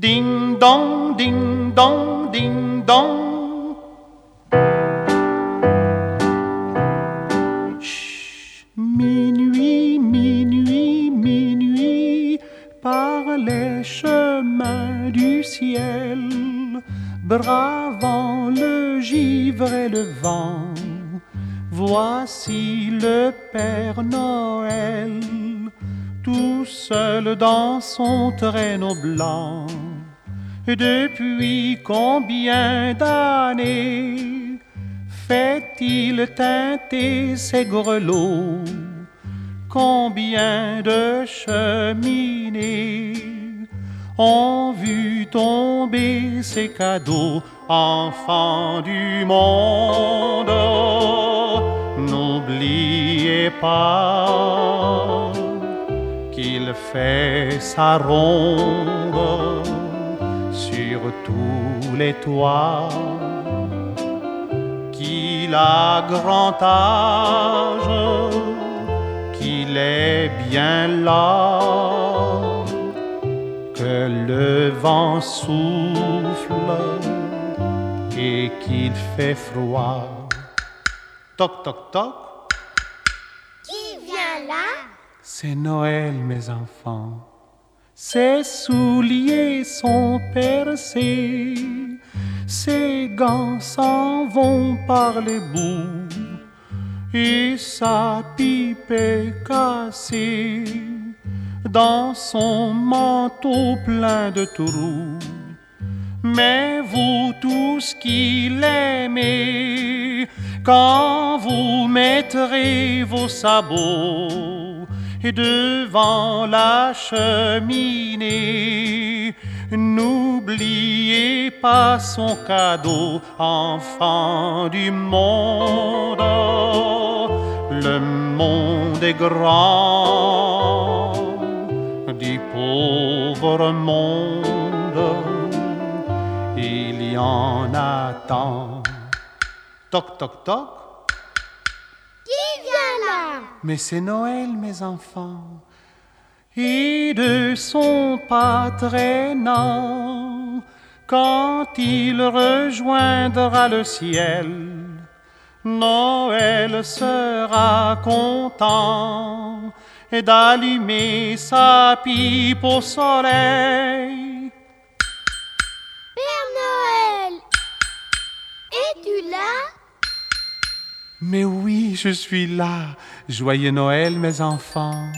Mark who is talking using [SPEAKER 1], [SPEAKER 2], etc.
[SPEAKER 1] Ding dong, ding dong, ding dong. Minuit, minuit, minuit, par les chemins du ciel, bravant le givre et le vent, voici le Père Noël, tout seul dans son traîneau blanc. Depuis combien d'années fait-il teinter ses grelots? Combien de cheminées ont vu tomber ses cadeaux, enfants du monde? N'oubliez pas qu'il fait sa ronde tous les toits, qu'il a grand âge, qu'il est bien là, que le vent souffle et qu'il fait froid. Toc, toc, toc.
[SPEAKER 2] Qui vient là?
[SPEAKER 1] C'est Noël, mes enfants. Ses souliers sont percés, ses gants s'en vont par les bouts, et sa pipe est cassée. Dans son manteau plein de trous. Mais vous tous qui l'aimez, quand vous mettrez vos sabots et devant la cheminée, n'oubliez pas son cadeau, enfant du monde. Le monde est grand, du pauvre monde, il y en a tant. Toc, toc, toc. Mais c'est Noël, mes enfants. Et de son pas quand il rejoindra le ciel, Noël sera content d'allumer sa pipe au soleil. Mais oui, je suis là. Joyeux Noël, mes enfants.